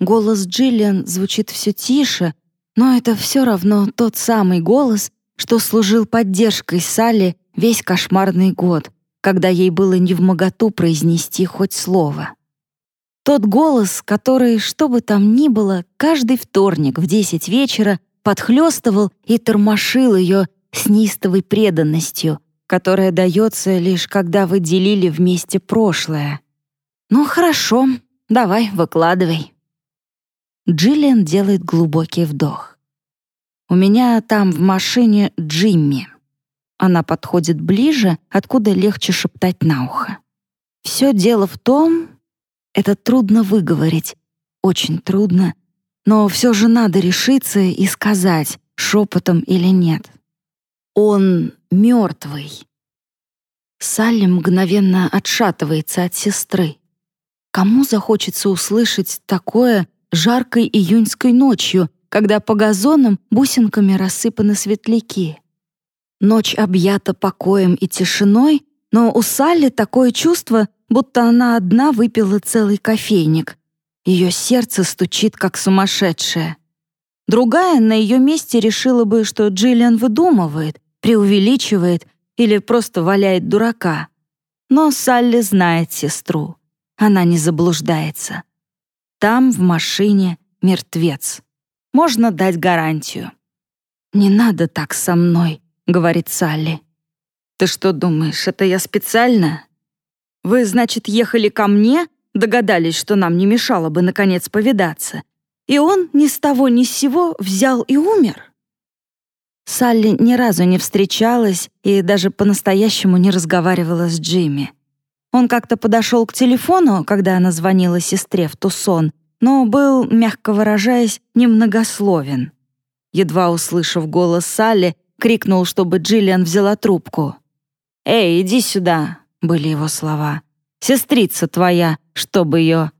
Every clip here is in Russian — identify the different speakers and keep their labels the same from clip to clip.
Speaker 1: Голос Джиллиан звучит все тише, но это все равно тот самый голос, что служил поддержкой Салли весь кошмарный год, когда ей было невмоготу произнести хоть слово. Тот голос, который, что бы там ни было, каждый вторник в десять вечера подхлёстывал и тормошил ее с неистовой преданностью, которая дается лишь когда вы делили вместе прошлое. «Ну хорошо, давай, выкладывай». Джиллиан делает глубокий вдох. «У меня там в машине Джимми». Она подходит ближе, откуда легче шептать на ухо. «Все дело в том...» Это трудно выговорить, очень трудно, но все же надо решиться и сказать, шепотом или нет. Он мертвый. Салли мгновенно отшатывается от сестры. Кому захочется услышать такое жаркой июньской ночью, когда по газонам бусинками рассыпаны светляки? Ночь объята покоем и тишиной, но у Салли такое чувство, будто она одна выпила целый кофейник. Ее сердце стучит, как сумасшедшее. Другая на ее месте решила бы, что Джиллиан выдумывает, преувеличивает или просто валяет дурака. Но Салли знает сестру. Она не заблуждается. Там, в машине, мертвец. Можно дать гарантию. «Не надо так со мной», — говорит Салли. «Ты что думаешь, это я специально?» «Вы, значит, ехали ко мне, догадались, что нам не мешало бы, наконец, повидаться, и он ни с того ни с сего взял и умер?» Салли ни разу не встречалась и даже по-настоящему не разговаривала с Джимми. Он как-то подошел к телефону, когда она звонила сестре в Тусон, но был, мягко выражаясь, немногословен. Едва услышав голос Салли, крикнул, чтобы Джиллиан взяла трубку. «Эй, иди сюда!» — были его слова. «Сестрица твоя, чтобы ее...»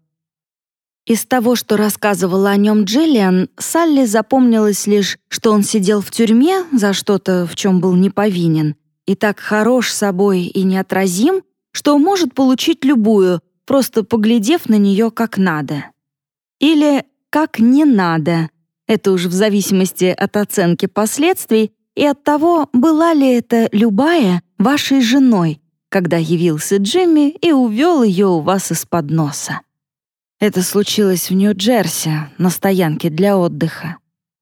Speaker 1: Из того, что рассказывала о нем Джиллиан, Салли запомнилось лишь, что он сидел в тюрьме за что-то, в чем был не повинен, и так хорош собой и неотразим, что может получить любую, просто поглядев на нее как надо. Или как не надо. Это уже в зависимости от оценки последствий и от того, была ли это любая вашей женой, когда явился Джимми и увел ее у вас из-под носа. Это случилось в Нью-Джерси, на стоянке для отдыха.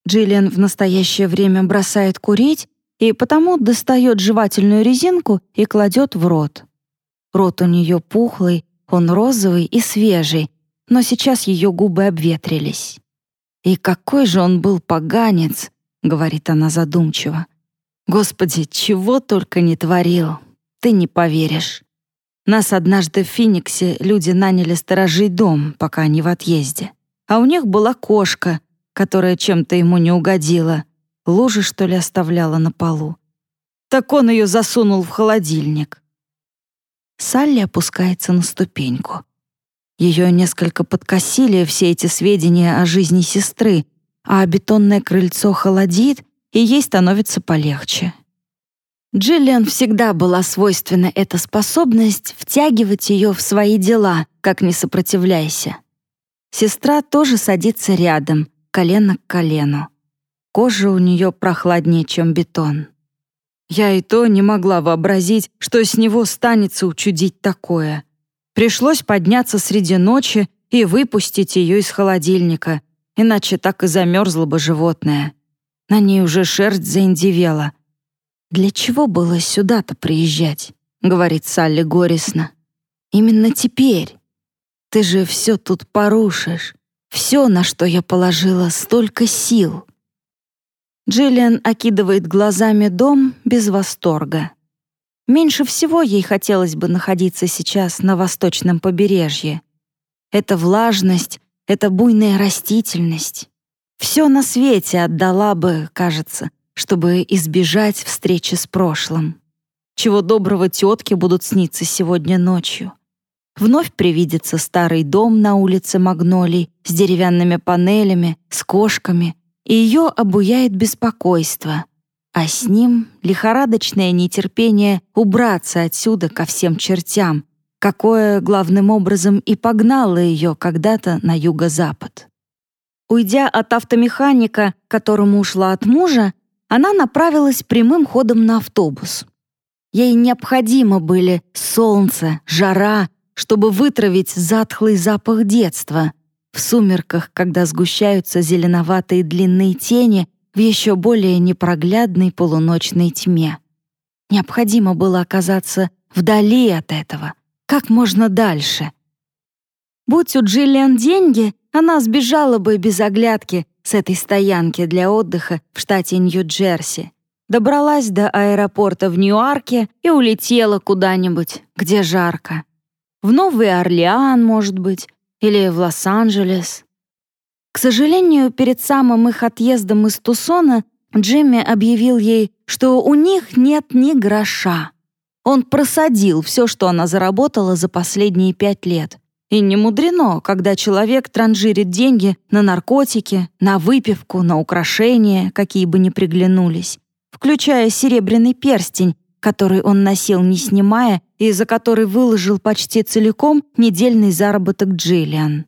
Speaker 1: Джиллиан в настоящее время бросает курить и потому достает жевательную резинку и кладет в рот. Рот у нее пухлый, он розовый и свежий, но сейчас ее губы обветрились. «И какой же он был поганец!» — говорит она задумчиво. «Господи, чего только не творил! Ты не поверишь!» Нас однажды в Фениксе люди наняли сторожить дом, пока они в отъезде. А у них была кошка, которая чем-то ему не угодила. Лужи, что ли, оставляла на полу. Так он ее засунул в холодильник. Салли опускается на ступеньку. Ее несколько подкосили все эти сведения о жизни сестры, а бетонное крыльцо холодит, и ей становится полегче. Джиллиан всегда была свойственна эта способность втягивать ее в свои дела, как не сопротивляйся. Сестра тоже садится рядом, колено к колену. Кожа у нее прохладнее, чем бетон. Я и то не могла вообразить, что с него станется учудить такое. Пришлось подняться среди ночи и выпустить ее из холодильника, иначе так и замерзло бы животное. На ней уже шерсть заиндивела. «Для чего было сюда-то приезжать?» — говорит Салли горестно. «Именно теперь. Ты же все тут порушишь. Все, на что я положила столько сил». Джиллиан окидывает глазами дом без восторга. Меньше всего ей хотелось бы находиться сейчас на восточном побережье. Это влажность, это буйная растительность. Все на свете отдала бы, кажется, чтобы избежать встречи с прошлым. Чего доброго тетки будут сниться сегодня ночью. Вновь привидится старый дом на улице Магнолий с деревянными панелями, с кошками — и ее обуяет беспокойство, а с ним лихорадочное нетерпение убраться отсюда ко всем чертям, какое главным образом и погнало ее когда-то на юго-запад. Уйдя от автомеханика, которому ушла от мужа, она направилась прямым ходом на автобус. Ей необходимо были солнце, жара, чтобы вытравить затхлый запах детства. В сумерках, когда сгущаются зеленоватые длинные тени в еще более непроглядной полуночной тьме. Необходимо было оказаться вдали от этого, как можно дальше. Будь у Джиллиан деньги, она сбежала бы без оглядки с этой стоянки для отдыха в штате Нью-Джерси. Добралась до аэропорта в Ньюарке и улетела куда-нибудь, где жарко. В Новый Орлеан, может быть, или в Лос-Анджелес. К сожалению, перед самым их отъездом из Тусона Джимми объявил ей, что у них нет ни гроша. Он просадил все, что она заработала за последние пять лет. И не мудрено, когда человек транжирит деньги на наркотики, на выпивку, на украшения, какие бы ни приглянулись, включая серебряный перстень, который он носил не снимая и за который выложил почти целиком недельный заработок Джиллиан.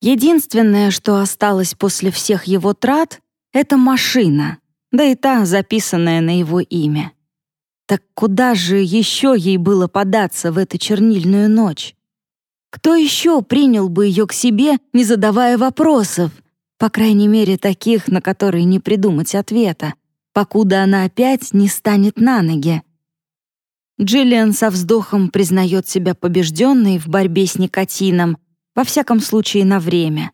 Speaker 1: Единственное, что осталось после всех его трат, это машина, да и та, записанная на его имя. Так куда же еще ей было податься в эту чернильную ночь? Кто еще принял бы ее к себе, не задавая вопросов, по крайней мере, таких, на которые не придумать ответа, покуда она опять не станет на ноги? Джиллиан со вздохом признает себя побежденной в борьбе с никотином, во всяком случае на время.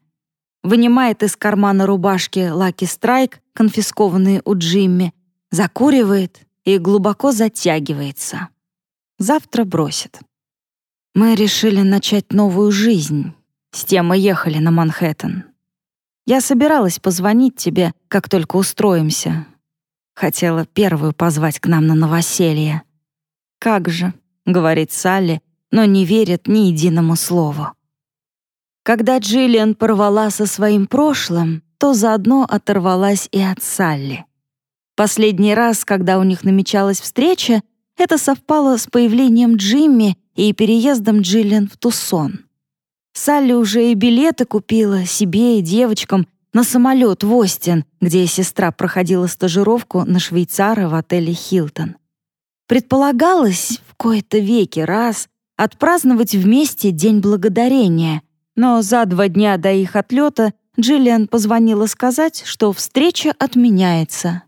Speaker 1: Вынимает из кармана рубашки Лаки Страйк, конфискованные у Джимми, закуривает и глубоко затягивается. Завтра бросит. Мы решили начать новую жизнь. С тем мы ехали на Манхэттен. Я собиралась позвонить тебе, как только устроимся. Хотела первую позвать к нам на новоселье. «Как же», — говорит Салли, но не верит ни единому слову. Когда Джиллиан порвала со своим прошлым, то заодно оторвалась и от Салли. Последний раз, когда у них намечалась встреча, это совпало с появлением Джимми и переездом Джиллиан в Тусон. Салли уже и билеты купила себе и девочкам на самолет в Остин, где сестра проходила стажировку на швейцара в отеле «Хилтон». Предполагалось в кои-то веки раз отпраздновать вместе День Благодарения, но за два дня до их отлета Джиллиан позвонила сказать, что встреча отменяется.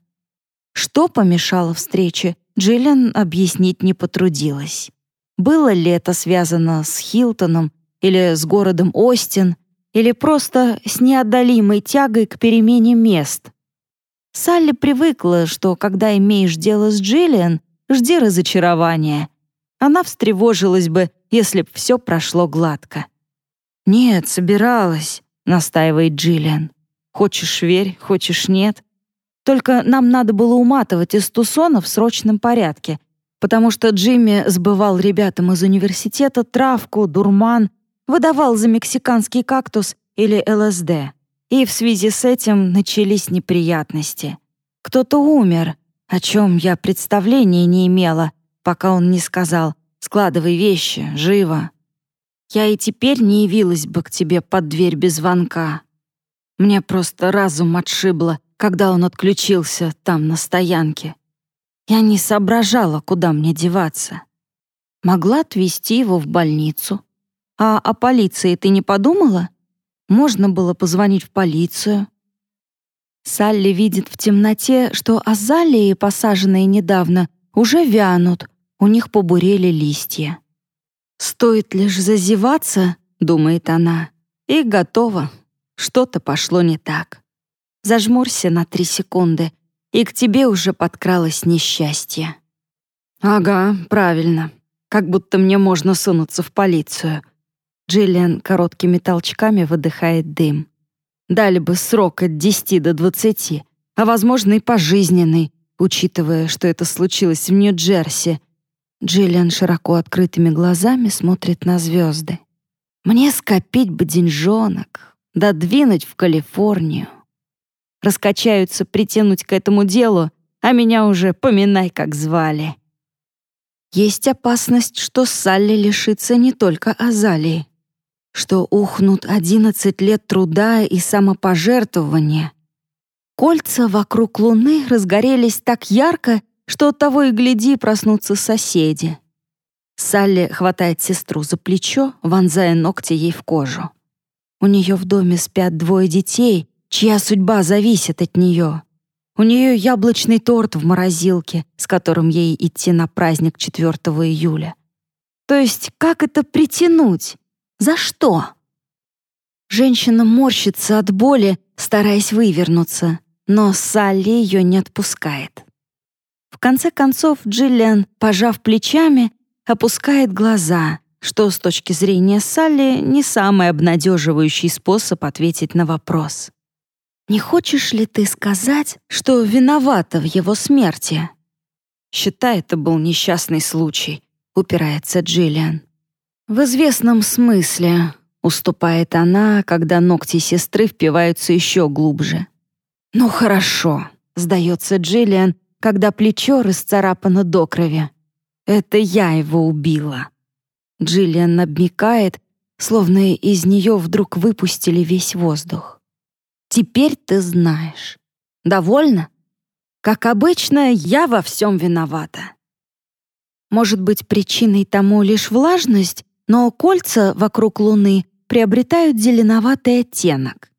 Speaker 1: Что помешало встрече, Джиллиан объяснить не потрудилась. Было ли это связано с Хилтоном или с городом Остин, или просто с неодолимой тягой к перемене мест. Салли привыкла, что когда имеешь дело с Джиллиан, жди разочарования. Она встревожилась бы, если б все прошло гладко. «Нет, собиралась», — настаивает Джиллиан. «Хочешь — верь, хочешь — нет. Только нам надо было уматывать из Тусона в срочном порядке, потому что Джимми сбывал ребятам из университета травку, дурман, выдавал за мексиканский кактус или ЛСД. И в связи с этим начались неприятности. Кто-то умер, о чем я представления не имела, пока он не сказал «складывай вещи, живо». Я и теперь не явилась бы к тебе под дверь без звонка. Мне просто разум отшибло, когда он отключился там, на стоянке. Я не соображала, куда мне деваться. Могла отвезти его в больницу. А о полиции ты не подумала? Можно было позвонить в полицию. Салли видит в темноте, что азалии, посаженные недавно, уже вянут, у них побурели листья. «Стоит лишь зазеваться», — думает она, — «и готово. Что-то пошло не так. Зажмурься на три секунды, и к тебе уже подкралось несчастье. Ага, правильно. Как будто мне можно сунуться в полицию. Джиллиан короткими толчками выдыхает дым. Дали бы срок от 10 до 20, а, возможно, и пожизненный, учитывая, что это случилось в Нью-Джерси. Джиллиан широко открытыми глазами смотрит на звезды. Мне скопить бы деньжонок, додвинуть в Калифорнию раскачаются притянуть к этому делу, а меня уже поминай, как звали. Есть опасность, что Салли лишится не только Азалии. Что ухнут одиннадцать лет труда и самопожертвования. Кольца вокруг луны разгорелись так ярко, что от того и гляди проснутся соседи. Салли хватает сестру за плечо, вонзая ногти ей в кожу. У нее в доме спят двое детей, чья судьба зависит от нее. У нее яблочный торт в морозилке, с которым ей идти на праздник 4 июля. То есть как это притянуть? За что? Женщина морщится от боли, стараясь вывернуться, но Салли ее не отпускает. В конце концов Джиллиан, пожав плечами, опускает глаза, что с точки зрения Салли не самый обнадеживающий способ ответить на вопрос. «Не хочешь ли ты сказать, что виновата в его смерти?» «Считай, это был несчастный случай», — упирается Джиллиан. «В известном смысле», — уступает она, когда ногти сестры впиваются еще глубже. «Ну хорошо», — сдается Джиллиан, когда плечо расцарапано до крови. «Это я его убила». Джиллиан обмикает, словно из нее вдруг выпустили весь воздух. «Теперь ты знаешь. Довольно? Как обычно, я во всем виновата». Может быть, причиной тому лишь влажность, но кольца вокруг Луны приобретают зеленоватый оттенок.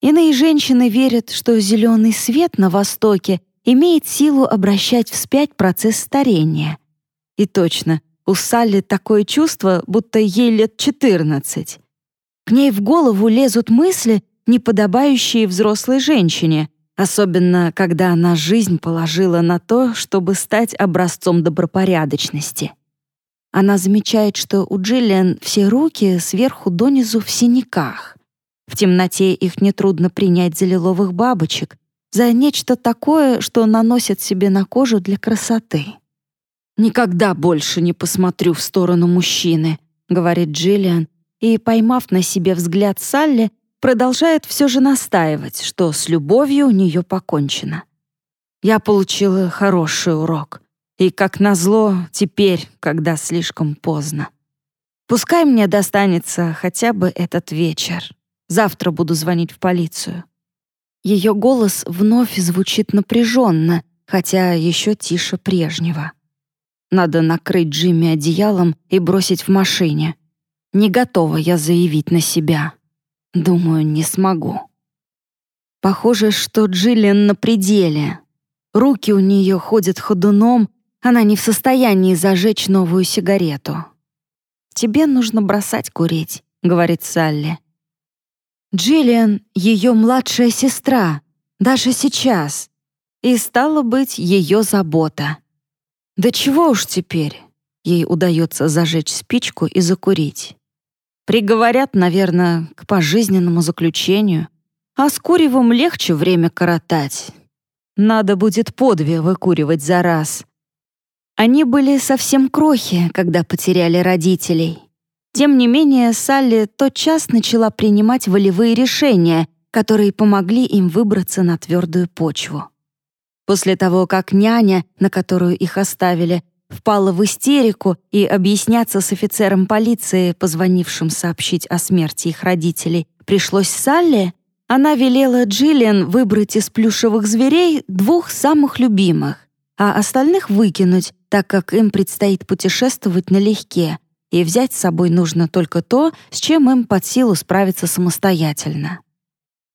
Speaker 1: Иные женщины верят, что зеленый свет на Востоке имеет силу обращать вспять процесс старения. И точно, у Салли такое чувство, будто ей лет 14. К ней в голову лезут мысли, не подобающие взрослой женщине, особенно когда она жизнь положила на то, чтобы стать образцом добропорядочности. Она замечает, что у Джиллиан все руки сверху донизу в синяках. В темноте их нетрудно принять за лиловых бабочек, за нечто такое, что наносят себе на кожу для красоты. «Никогда больше не посмотрю в сторону мужчины», — говорит Джиллиан, и, поймав на себе взгляд Салли, продолжает все же настаивать, что с любовью у нее покончено. Я получила хороший урок. И, как назло, теперь, когда слишком поздно. Пускай мне достанется хотя бы этот вечер. Завтра буду звонить в полицию. Ее голос вновь звучит напряженно, хотя еще тише прежнего. Надо накрыть Джимми одеялом и бросить в машине. Не готова я заявить на себя. Думаю, не смогу. Похоже, что Джиллиан на пределе. Руки у нее ходят ходуном, она не в состоянии зажечь новую сигарету. «Тебе нужно бросать курить», — говорит Салли. Джиллиан — ее младшая сестра, даже сейчас, и стало быть ее забота. Да чего уж теперь? Ей удается зажечь спичку и закурить. Приговорят, наверное, к пожизненному заключению, а с куревом легче время коротать. Надо будет по две выкуривать за раз. Они были совсем крохи, когда потеряли родителей. Тем не менее, Салли тотчас начала принимать волевые решения, которые помогли им выбраться на твердую почву. После того, как няня, на которую их оставили, впала в истерику и объясняться с офицером полиции, позвонившим сообщить о смерти их родителей, пришлось Салли, она велела Джиллиан выбрать из плюшевых зверей двух самых любимых, а остальных выкинуть, так как им предстоит путешествовать налегке, и взять с собой нужно только то, с чем им под силу справиться самостоятельно.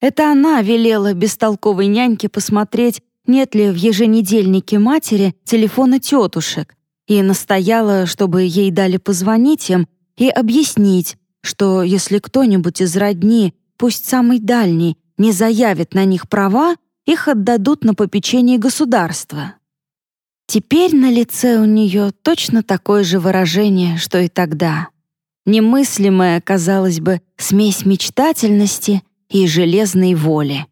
Speaker 1: Это она велела бестолковой няньке посмотреть, нет ли в еженедельнике матери телефона тетушек, и настояла, чтобы ей дали позвонить им и объяснить, что если кто-нибудь из родни, пусть самый дальний, не заявит на них права, их отдадут на попечение государства. Теперь на лице у нее точно такое же выражение, что и тогда. Немыслимая, казалось бы, смесь мечтательности и железной воли.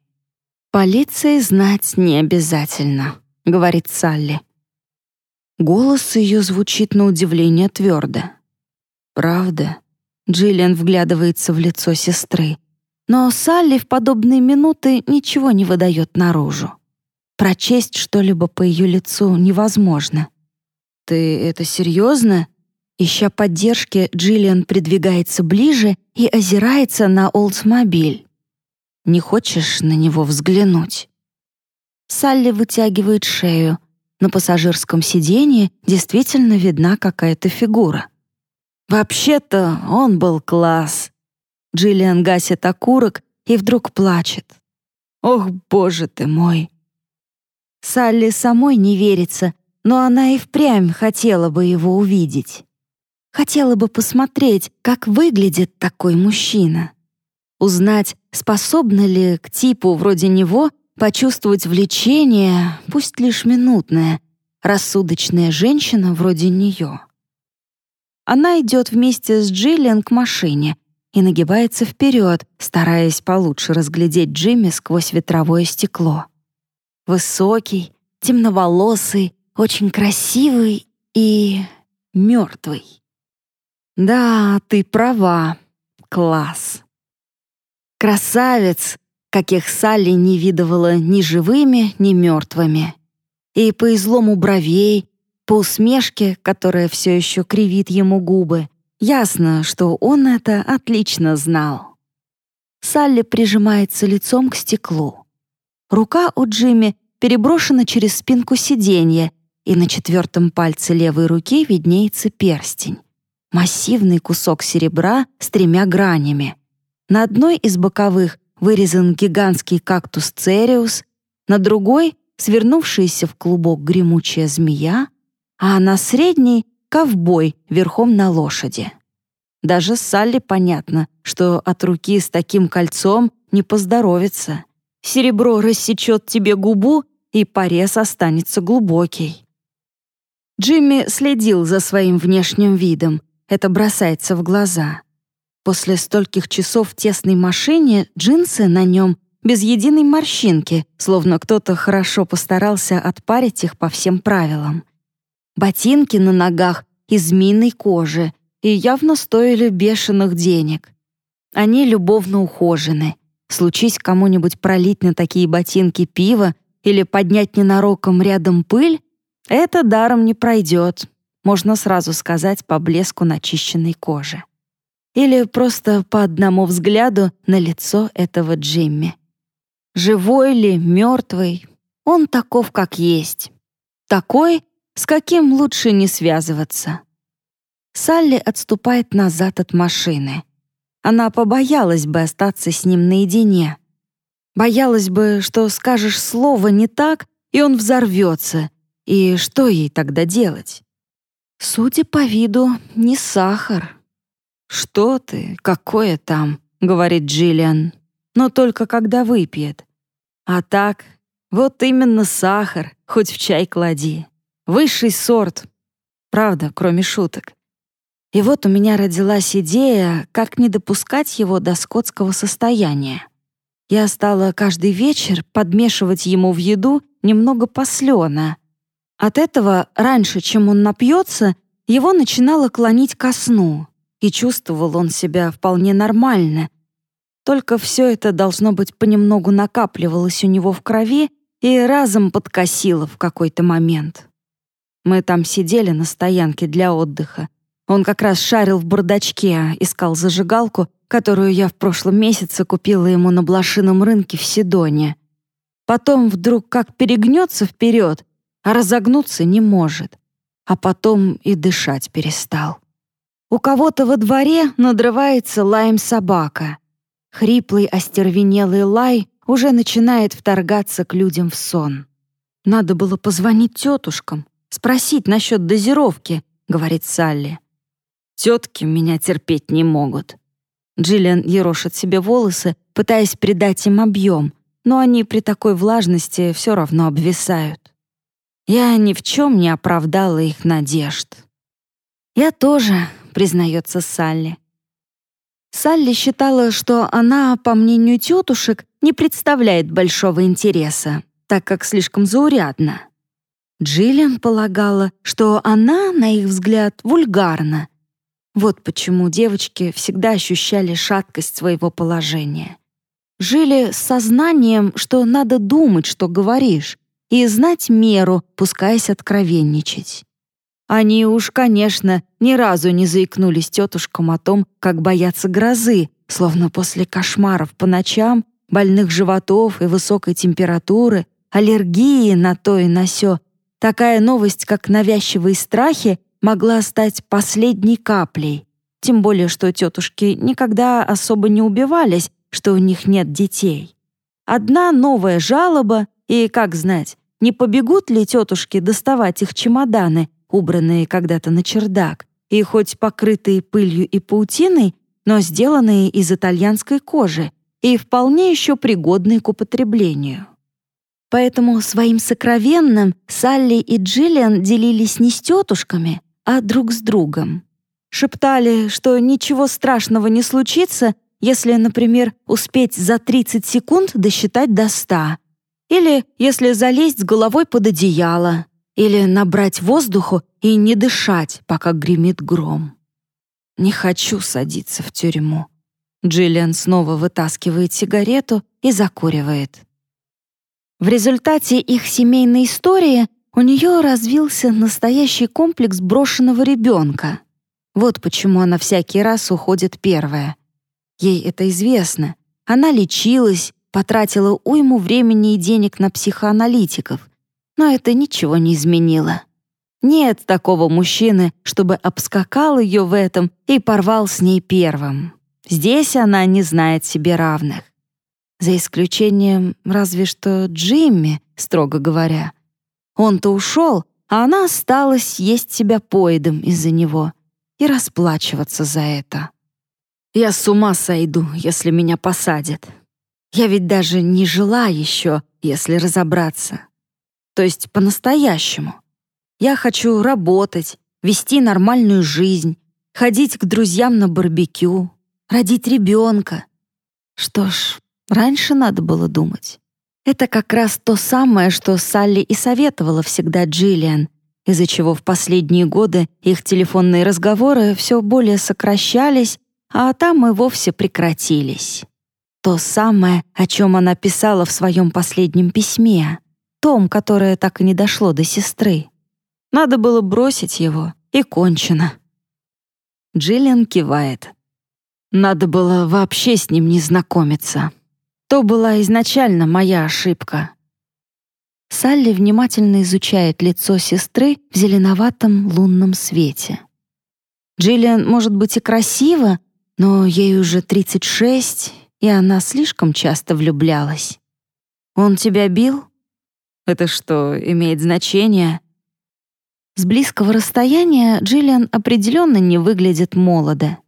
Speaker 1: «Полиции знать не обязательно», — говорит Салли. Голос ее звучит на удивление твердо. «Правда?» — Джиллиан вглядывается в лицо сестры. Но Салли в подобные минуты ничего не выдает наружу. Прочесть что-либо по ее лицу невозможно. «Ты это серьезно? Ища поддержки, Джиллиан придвигается ближе и озирается на Олдсмобиль. «Не хочешь на него взглянуть?» Салли вытягивает шею. На пассажирском сиденье действительно видна какая-то фигура. «Вообще-то он был класс». Джиллиан гасит окурок и вдруг плачет. «Ох, боже ты мой!» Салли самой не верится, но она и впрямь хотела бы его увидеть. Хотела бы посмотреть, как выглядит такой мужчина. Узнать, способна ли к типу вроде него почувствовать влечение, пусть лишь минутное, рассудочная женщина вроде нее. Она идет вместе с Джиллиан к машине и нагибается вперед, стараясь получше разглядеть Джимми сквозь ветровое стекло. Высокий, темноволосый, очень красивый и мертвый. Да, ты права. Класс. Красавец, каких Салли не видывала ни живыми, ни мертвыми. И по излому бровей, по усмешке, которая все еще кривит ему губы, ясно, что он это отлично знал. Салли прижимается лицом к стеклу. Рука у Джимми переброшена через спинку сиденья, и на четвертом пальце левой руки виднеется перстень. Массивный кусок серебра с тремя гранями. На одной из боковых вырезан гигантский кактус цериус, на другой — свернувшаяся в клубок гремучая змея, а на средней — ковбой верхом на лошади. Даже Салли понятно, что от руки с таким кольцом не поздоровится. Серебро рассечет тебе губу, и порез останется глубокий. Джимми следил за своим внешним видом. Это бросается в глаза. После стольких часов в тесной машине джинсы на нем без единой морщинки, словно кто-то хорошо постарался отпарить их по всем правилам. Ботинки на ногах из змеиной кожи и явно стоили бешеных денег. Они любовно ухожены. Случись кому-нибудь пролить на такие ботинки пиво или поднять ненароком рядом пыль, это даром не пройдет, можно сразу сказать по блеску начищенной кожи. Или просто по одному взгляду на лицо этого Джимми. Живой ли, мертвый, он таков, как есть. Такой, с каким лучше не связываться. Салли отступает назад от машины. Она побоялась бы остаться с ним наедине. Боялась бы, что скажешь слово не так, и он взорвется. И что ей тогда делать? Судя по виду, не сахар. «Что ты? Какое там?» — говорит Джиллиан. «Но только когда выпьет. А так, вот именно сахар, хоть в чай клади. Высший сорт. Правда, кроме шуток. И вот у меня родилась идея, как не допускать его до скотского состояния. Я стала каждый вечер подмешивать ему в еду немного послена. От этого, раньше, чем он напьется, его начинало клонить ко сну, и чувствовал он себя вполне нормально. Только все это, должно быть, понемногу накапливалось у него в крови и разом подкосило в какой-то момент. Мы там сидели на стоянке для отдыха. Он как раз шарил в бардачке, искал зажигалку, которую я в прошлом месяце купила ему на блошином рынке в Сидоне. Потом вдруг как перегнется вперед, а разогнуться не может. А потом и дышать перестал. У кого-то во дворе надрывается лаем собака. Хриплый остервенелый лай уже начинает вторгаться к людям в сон. «Надо было позвонить тетушкам, спросить насчет дозировки», — говорит Салли. «Тетки меня терпеть не могут». Джиллиан ерошит себе волосы, пытаясь придать им объем, но они при такой влажности все равно обвисают. Я ни в чем не оправдала их надежд. «Я тоже», — признается Салли. Салли считала, что она, по мнению тетушек, не представляет большого интереса, так как слишком заурядна. Джиллиан полагала, что она, на их взгляд, вульгарна. Вот почему девочки всегда ощущали шаткость своего положения. Жили с сознанием, что надо думать, что говоришь, и знать меру, пускаясь откровенничать. Они уж, конечно, ни разу не заикнулись тетушкам о том, как боятся грозы, словно после кошмаров по ночам, больных животов и высокой температуры, аллергии на то и на сё. Такая новость, как навязчивые страхи, могла стать последней каплей. Тем более, что тетушки никогда особо не убивались, что у них нет детей. Одна новая жалоба, и, как знать, не побегут ли тетушки доставать их чемоданы, убранные когда-то на чердак, и хоть покрытые пылью и паутиной, но сделанные из итальянской кожи и вполне еще пригодные к употреблению. Поэтому своим сокровенным Салли и Джиллиан делились не с тетушками, а друг с другом. Шептали, что ничего страшного не случится, если, например, успеть за 30 секунд досчитать до 100, или если залезть с головой под одеяло, или набрать воздуху и не дышать, пока гремит гром. Не хочу садиться в тюрьму. Джиллиан снова вытаскивает сигарету и закуривает. В результате их семейной истории у нее развился настоящий комплекс брошенного ребенка. Вот почему она всякий раз уходит первая. Ей это известно. Она лечилась, потратила уйму времени и денег на психоаналитиков, но это ничего не изменило. Нет такого мужчины, чтобы обскакал ее в этом и порвал с ней первым. Здесь она не знает себе равных. За исключением разве что Джимми, строго говоря. Он-то ушел, а она осталась есть себя поедом из-за него и расплачиваться за это. Я с ума сойду, если меня посадят. Я ведь даже не жила еще, если разобраться. То есть по-настоящему. Я хочу работать, вести нормальную жизнь, ходить к друзьям на барбекю, родить ребенка. Что ж, раньше надо было думать. Это как раз то самое, что Салли и советовала всегда Джиллиан, из-за чего в последние годы их телефонные разговоры все более сокращались, а там и вовсе прекратились. То самое, о чем она писала в своем последнем письме, том, которое так и не дошло до сестры. Надо было бросить его, и кончено. Джиллиан кивает. Надо было вообще с ним не знакомиться. То была изначально моя ошибка. Салли внимательно изучает лицо сестры в зеленоватом лунном свете. Джиллиан может быть и красива, но ей уже 36, и она слишком часто влюблялась. «Он тебя бил?» «Это что, имеет значение?» С близкого расстояния Джиллиан определенно не выглядит молодо.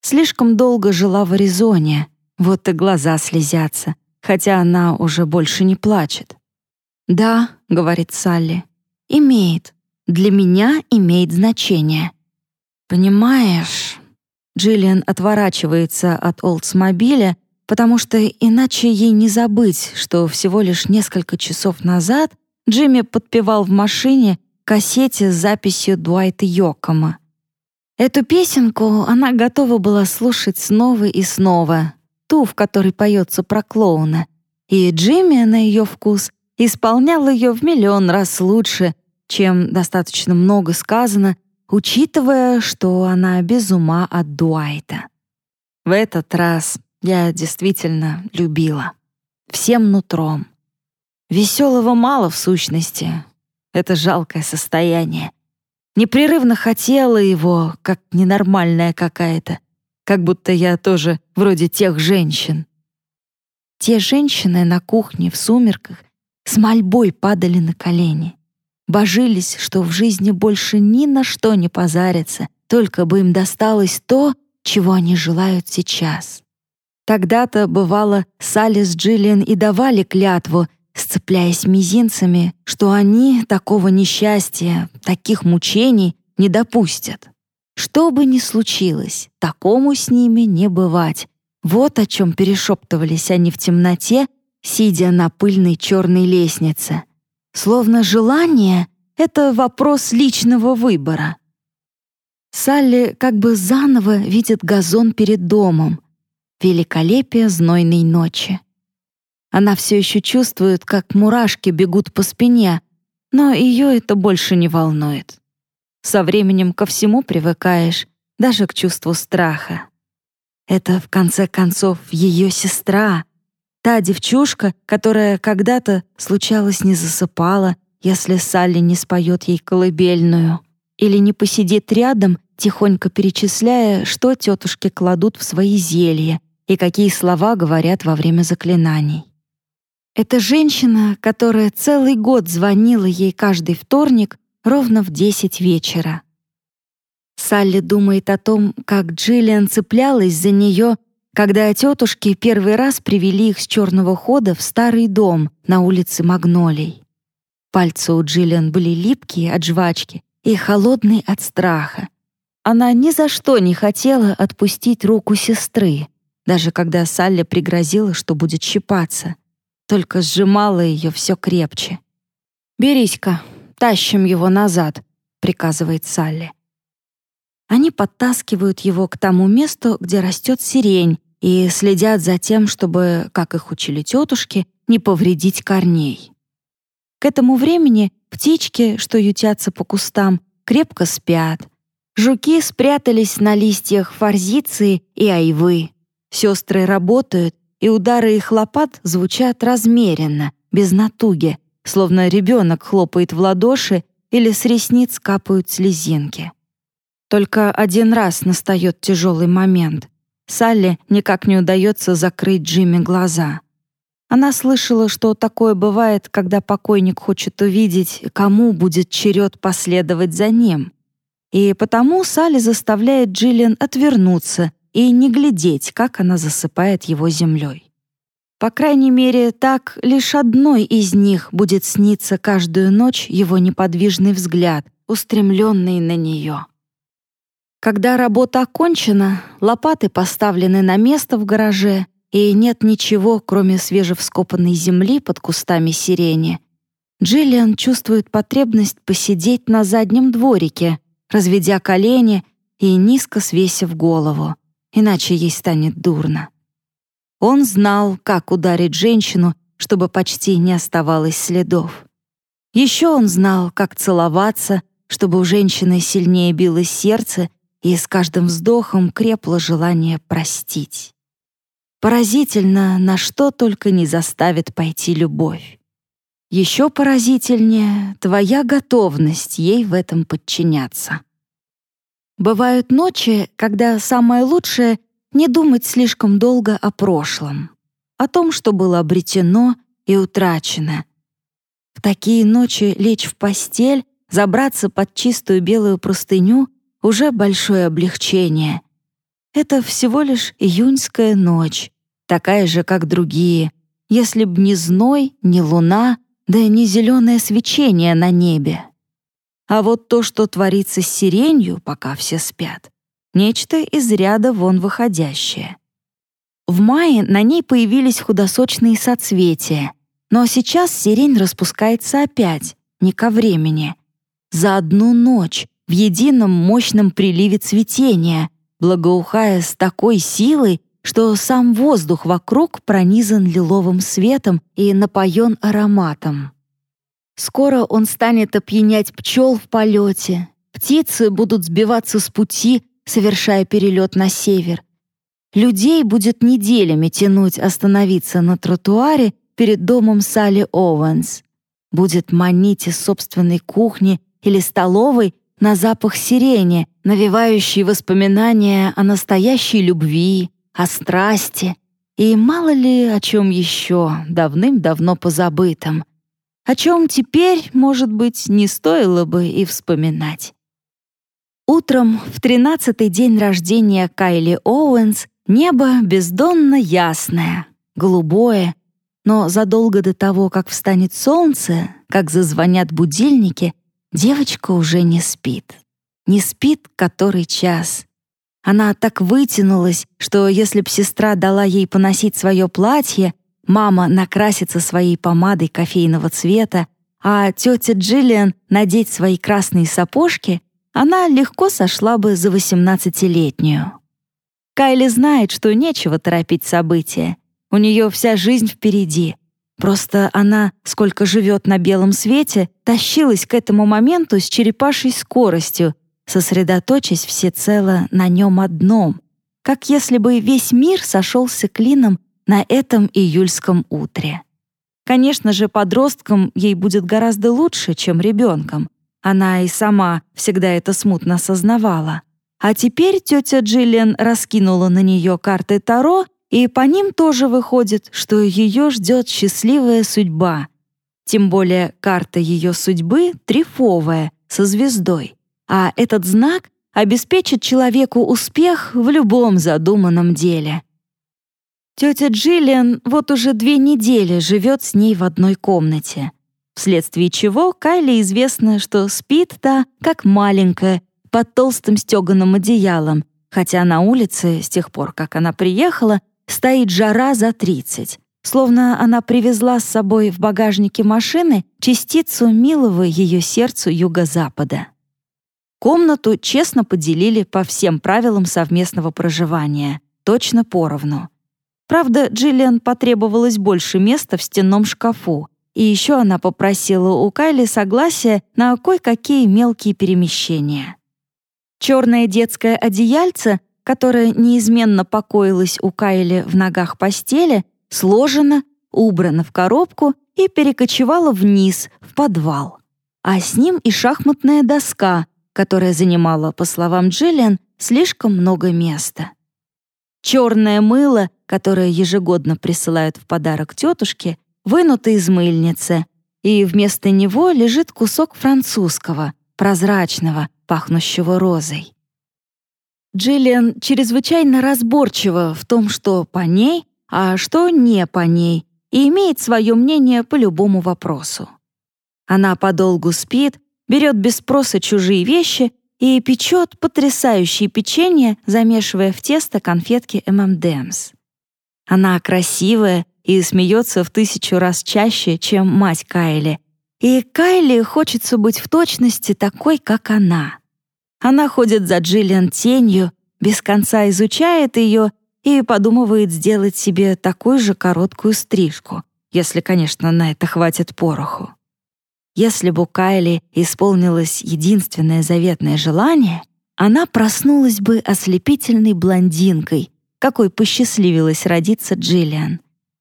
Speaker 1: Слишком долго жила в Аризоне, вот и глаза слезятся, хотя она уже больше не плачет. «Да», — говорит Салли, — «имеет. Для меня имеет значение». «Понимаешь...» Джиллиан отворачивается от Олдсмобиля, потому что иначе ей не забыть, что всего лишь несколько часов назад Джимми подпевал в машине кассете с записью Дуайта Йокома. Эту песенку она готова была слушать снова и снова, ту, в которой поется про клоуна, и Джимми на ее вкус исполнял ее в миллион раз лучше, чем достаточно много сказано учитывая, что она без ума от Дуайта. В этот раз я действительно любила. Всем нутром. Веселого мало в сущности. Это жалкое состояние. Непрерывно хотела его, как ненормальная какая-то. Как будто я тоже вроде тех женщин. Те женщины на кухне в сумерках с мольбой падали на колени божились, что в жизни больше ни на что не позарятся, только бы им досталось то, чего они желают сейчас. Тогда-то, бывало, Салли с Джиллиан и давали клятву, сцепляясь мизинцами, что они такого несчастья, таких мучений не допустят. Что бы ни случилось, такому с ними не бывать. Вот о чем перешептывались они в темноте, сидя на пыльной черной лестнице — Словно желание — это вопрос личного выбора. Салли как бы заново видит газон перед домом, великолепие знойной ночи. Она все еще чувствует, как мурашки бегут по спине, но ее это больше не волнует. Со временем ко всему привыкаешь, даже к чувству страха. Это, в конце концов, ее сестра. Та девчушка, которая когда-то, случалось, не засыпала, если Салли не споет ей колыбельную или не посидит рядом, тихонько перечисляя, что тетушки кладут в свои зелья и какие слова говорят во время заклинаний. Это женщина, которая целый год звонила ей каждый вторник ровно в десять вечера. Салли думает о том, как Джиллиан цеплялась за нее, когда тетушки первый раз привели их с черного хода в старый дом на улице Магнолий. Пальцы у Джиллиан были липкие от жвачки и холодные от страха. Она ни за что не хотела отпустить руку сестры, даже когда Салли пригрозила, что будет щипаться, только сжимала ее все крепче. «Берись-ка, тащим его назад», — приказывает Салли. Они подтаскивают его к тому месту, где растет сирень, и следят за тем, чтобы, как их учили тетушки, не повредить корней. К этому времени птички, что ютятся по кустам, крепко спят. Жуки спрятались на листьях форзиции и айвы. Сестры работают, и удары их лопат звучат размеренно, без натуги, словно ребенок хлопает в ладоши или с ресниц капают слезинки. Только один раз настает тяжелый момент. Салли никак не удается закрыть Джимми глаза. Она слышала, что такое бывает, когда покойник хочет увидеть, кому будет черед последовать за ним. И потому Салли заставляет Джиллиан отвернуться и не глядеть, как она засыпает его землей. По крайней мере, так лишь одной из них будет сниться каждую ночь его неподвижный взгляд, устремленный на нее. Когда работа окончена, лопаты поставлены на место в гараже, и нет ничего, кроме свежевскопанной земли под кустами сирени. Джиллиан чувствует потребность посидеть на заднем дворике, разведя колени и низко свесив голову, иначе ей станет дурно. Он знал, как ударить женщину, чтобы почти не оставалось следов. Еще он знал, как целоваться, чтобы у женщины сильнее билось сердце и с каждым вздохом крепло желание простить. Поразительно, на что только не заставит пойти любовь. Еще поразительнее твоя готовность ей в этом подчиняться. Бывают ночи, когда самое лучшее — не думать слишком долго о прошлом, о том, что было обретено и утрачено. В такие ночи лечь в постель, забраться под чистую белую простыню — уже большое облегчение — это всего лишь июньская ночь, такая же, как другие, если б не зной, не луна, да и не зеленое свечение на небе. А вот то, что творится с сиренью, пока все спят, нечто из ряда вон выходящее. В мае на ней появились худосочные соцветия, но сейчас сирень распускается опять, не ко времени. За одну ночь, в едином мощном приливе цветения — благоухая с такой силой, что сам воздух вокруг пронизан лиловым светом и напоен ароматом. Скоро он станет опьянять пчел в полете, птицы будут сбиваться с пути, совершая перелет на север. Людей будет неделями тянуть остановиться на тротуаре перед домом Салли Оуэнс. Будет манить из собственной кухни или столовой на запах сирени, навевающий воспоминания о настоящей любви, о страсти и мало ли о чем еще давным-давно позабытом, о чем теперь, может быть, не стоило бы и вспоминать. Утром, в тринадцатый день рождения Кайли Оуэнс, небо бездонно ясное, голубое, но задолго до того, как встанет солнце, как зазвонят будильники, Девочка уже не спит. Не спит который час. Она так вытянулась, что если б сестра дала ей поносить свое платье, мама накрасится своей помадой кофейного цвета, а тетя Джиллиан надеть свои красные сапожки, она легко сошла бы за восемнадцатилетнюю. Кайли знает, что нечего торопить события. У нее вся жизнь впереди. Просто она, сколько живет на белом свете, тащилась к этому моменту с черепашей скоростью, сосредоточясь всецело на нем одном, как если бы весь мир сошелся клином на этом июльском утре. Конечно же, подросткам ей будет гораздо лучше, чем ребенком. Она и сама всегда это смутно осознавала. А теперь тетя Джиллиан раскинула на нее карты Таро и по ним тоже выходит, что ее ждет счастливая судьба. Тем более карта ее судьбы трифовая, со звездой. А этот знак обеспечит человеку успех в любом задуманном деле. Тетя Джиллиан вот уже две недели живет с ней в одной комнате, вследствие чего Кайли известно, что спит та, как маленькая, под толстым стеганым одеялом, хотя на улице, с тех пор, как она приехала, стоит жара за 30, словно она привезла с собой в багажнике машины частицу милого ее сердцу юго-запада. Комнату честно поделили по всем правилам совместного проживания, точно поровну. Правда, Джиллиан потребовалось больше места в стенном шкафу, и еще она попросила у Кайли согласия на кое-какие мелкие перемещения. Черное детское одеяльце которая неизменно покоилась у Кайли в ногах постели, сложена, убрана в коробку и перекочевала вниз, в подвал. А с ним и шахматная доска, которая занимала, по словам Джиллиан, слишком много места. Черное мыло, которое ежегодно присылают в подарок тетушке, вынуто из мыльницы, и вместо него лежит кусок французского, прозрачного, пахнущего розой. Джиллиан чрезвычайно разборчива в том, что по ней, а что не по ней, и имеет свое мнение по любому вопросу. Она подолгу спит, берет без спроса чужие вещи и печет потрясающие печенье, замешивая в тесто конфетки M&M's. Она красивая и смеется в тысячу раз чаще, чем мать Кайли. И Кайли хочется быть в точности такой, как она. Она ходит за Джиллиан тенью, без конца изучает ее и подумывает сделать себе такую же короткую стрижку, если, конечно, на это хватит пороху. Если бы Кайли исполнилось единственное заветное желание, она проснулась бы ослепительной блондинкой, какой посчастливилась родиться Джиллиан.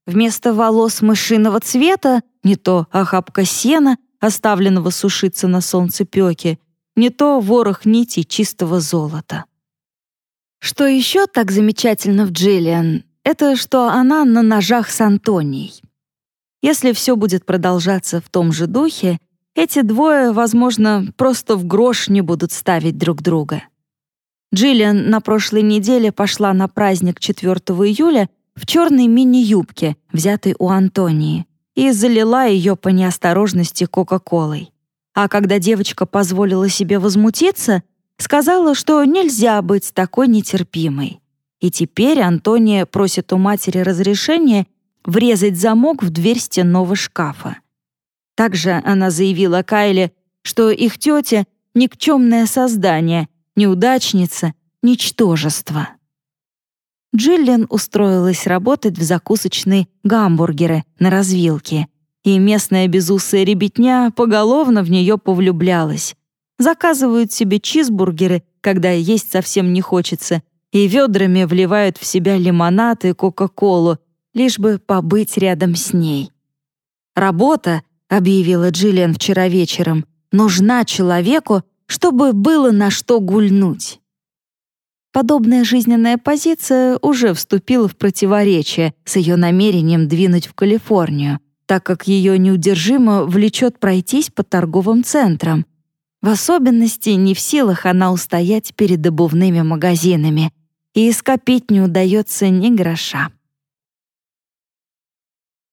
Speaker 1: Вместо волос мышиного цвета не то охапка сена, оставленного сушиться на солнцепёке, не то ворох нитей чистого золота. Что еще так замечательно в Джиллиан, это что она на ножах с Антонией. Если все будет продолжаться в том же духе, эти двое, возможно, просто в грош не будут ставить друг друга. Джиллиан на прошлой неделе пошла на праздник 4 июля в черной мини-юбке, взятой у Антонии, и залила ее по неосторожности Кока-Колой. А когда девочка позволила себе возмутиться, сказала, что нельзя быть такой нетерпимой. И теперь Антония просит у матери разрешения врезать замок в дверь стенного шкафа. Также она заявила Кайле, что их тетя — никчемное создание, неудачница, ничтожество. Джиллиан устроилась работать в закусочной «Гамбургеры» на развилке — и местная безусая ребятня поголовно в нее повлюблялась. Заказывают себе чизбургеры, когда есть совсем не хочется, и ведрами вливают в себя лимонад и кока-колу, лишь бы побыть рядом с ней. «Работа», — объявила Джиллиан вчера вечером, «нужна человеку, чтобы было на что гульнуть». Подобная жизненная позиция уже вступила в противоречие с ее намерением двинуть в Калифорнию — так как ее неудержимо влечет пройтись по торговым центрам. В особенности не в силах она устоять перед обувными магазинами, и скопить не удается ни гроша.